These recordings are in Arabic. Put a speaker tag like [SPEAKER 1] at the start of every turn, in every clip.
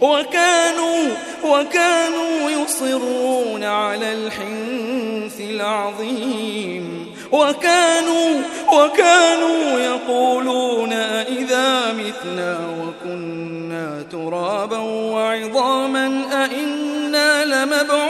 [SPEAKER 1] وكانوا وكانوا يصرون على الحنث العظيم. وكانوا وكانوا يقولون إذا متنا وكنا ترابا وعظاما أئنا لمبعوثون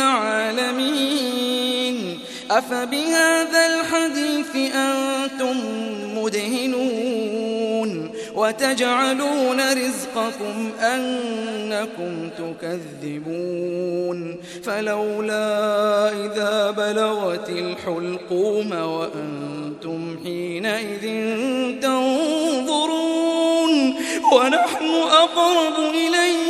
[SPEAKER 1] العالمين. أفبهذا الحديث أنتم مدهنون وتجعلون رزقكم أنكم تكذبون. فلولا إذا بلغت الحلقوم وأنتم حينئذ تنظرون. ونحن أقرب إليه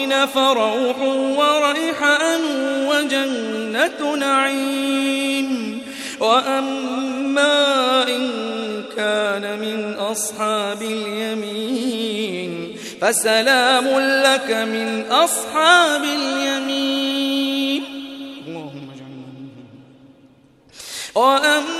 [SPEAKER 1] المقربين فروح وريحان وجنة نعيم. وأما إن كان من أصحاب اليمين فسلام لك من أصحاب اليمين. اللهم اجعلنا وأما